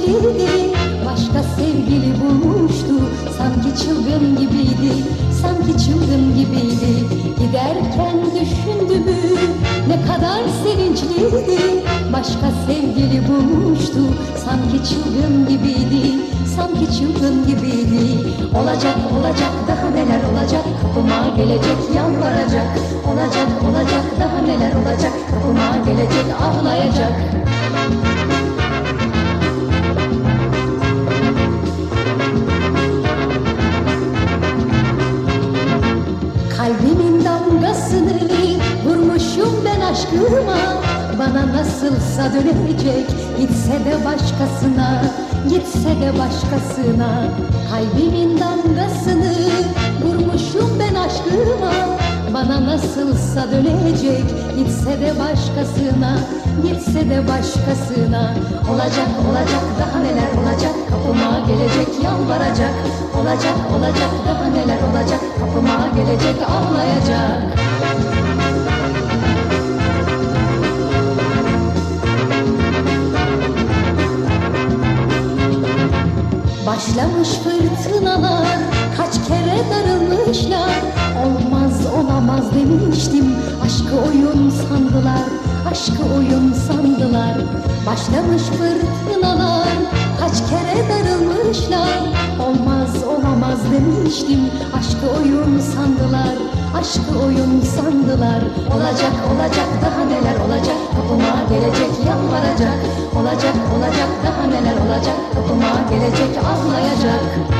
sevinçliydi Başka sevgili bulmuştu. Sanki çılgın gibiydi Sanki çılgın gibiydi. Giderken düşündü Ne kadar sevinçliydi. Başka sevgili bulmuştu. Sanki çılgın gibiydi Sanki çılgın gibiydi. Olacak olacak daha neler olacak? Kapıma gelecek yalvaracak. Olacak olacak daha neler olacak? Kapıma gelecek ağlayacak aşkıma Bana nasılsa dönecek. Gitse de başkasına Gitse de başkasına. Kalbimin damgasını vurmuşum ben aşkıma. Bana nasılsa dönecek. Gitse de başkasına Gitse de başkasına. Olacak olacak daha neler olacak? Kapıma gelecek yalvaracak. Olacak olacak daha neler olacak? Kapıma gelecek ağlayacak Başlamış fırtınalar Kaç kere darılmışlar. Olmaz olamaz demiştim Aşkı oyun sandılar Aşkı oyun sandılar. Başlamış fırtınalar Kaç kere darılmışlar. Olmaz olamaz demiştim Aşkı oyun sandılar Aşkı oyun sandılar. Olacak olacak daha neler olacak? Kapıma gelecek yalvaracak gelecek ağlayacak